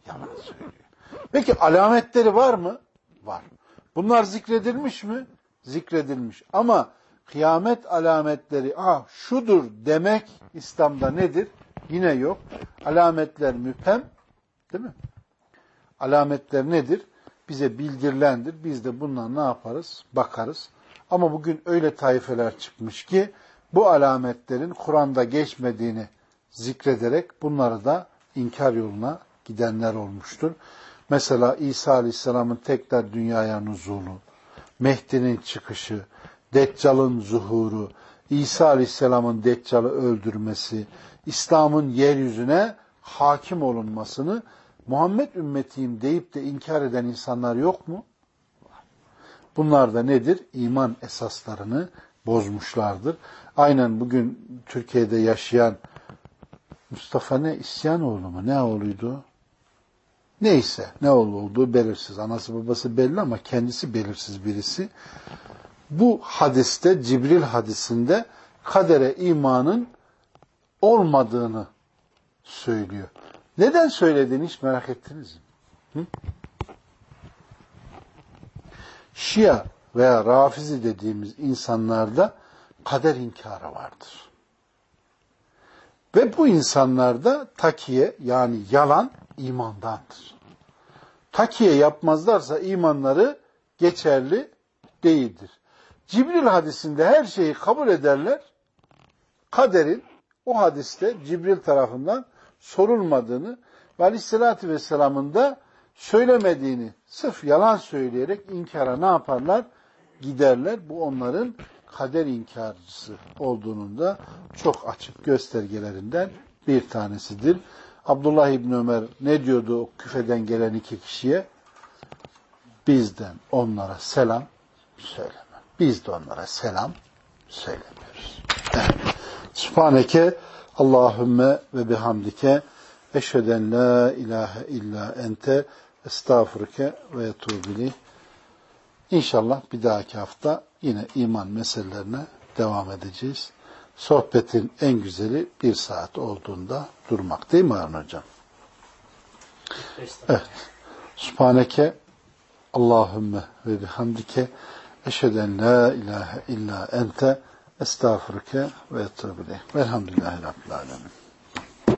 Yalan söylüyor. Peki alametleri var mı? Var. Bunlar zikredilmiş mi? Zikredilmiş. Ama kıyamet alametleri ah şudur demek İslam'da nedir? Yine yok. Alametler müphem değil mi? Alametler nedir? bize bildirilendir. Biz de bundan ne yaparız? Bakarız. Ama bugün öyle taifeler çıkmış ki bu alametlerin Kur'an'da geçmediğini zikrederek bunları da inkar yoluna gidenler olmuştur. Mesela İsa Aleyhisselam'ın tekrar dünyaya nuzulu, Mehdi'nin çıkışı, Deccal'ın zuhuru, İsa Aleyhisselam'ın Deccal'ı öldürmesi, İslam'ın yeryüzüne hakim olunmasını Muhammed ümmetiyim deyip de inkar eden insanlar yok mu? Bunlar da nedir? İman esaslarını bozmuşlardır. Aynen bugün Türkiye'de yaşayan Mustafa ne İsyanoğlu mu? Ne oğluydu? Neyse ne oğlu olduğu belirsiz. Anası babası belli ama kendisi belirsiz birisi. Bu hadiste Cibril hadisinde kadere imanın olmadığını söylüyor. Neden söylediğini hiç merak ettiniz mi? Hı? Şia veya Rafizi dediğimiz insanlarda kader inkarı vardır. Ve bu insanlarda takiye yani yalan imandandır. Takiye yapmazlarsa imanları geçerli değildir. Cibril hadisinde her şeyi kabul ederler. Kaderin o hadiste Cibril tarafından sorulmadığını ve Aleyhisselatü Vesselam'ın da söylemediğini sırf yalan söyleyerek inkara ne yaparlar? Giderler. Bu onların kader inkarcısı olduğunun da çok açık göstergelerinden bir tanesidir. Abdullah İbni Ömer ne diyordu o küfeden gelen iki kişiye? Bizden onlara selam söyleme. Biz de onlara selam söylemiyoruz. Evet. Subhaneke Allahümme ve bihamdike eşheden la ilahe illa ente estağfurke ve etubili. İnşallah bir dahaki hafta yine iman meselelerine devam edeceğiz. Sohbetin en güzeli bir saat olduğunda durmak değil mi Harun Hocam? Evet. Subhaneke Allahümme ve bihamdike eşheden la ilahe illa ente estağfurke ve etubile. Velhamdülillahi Rabbil Alemin.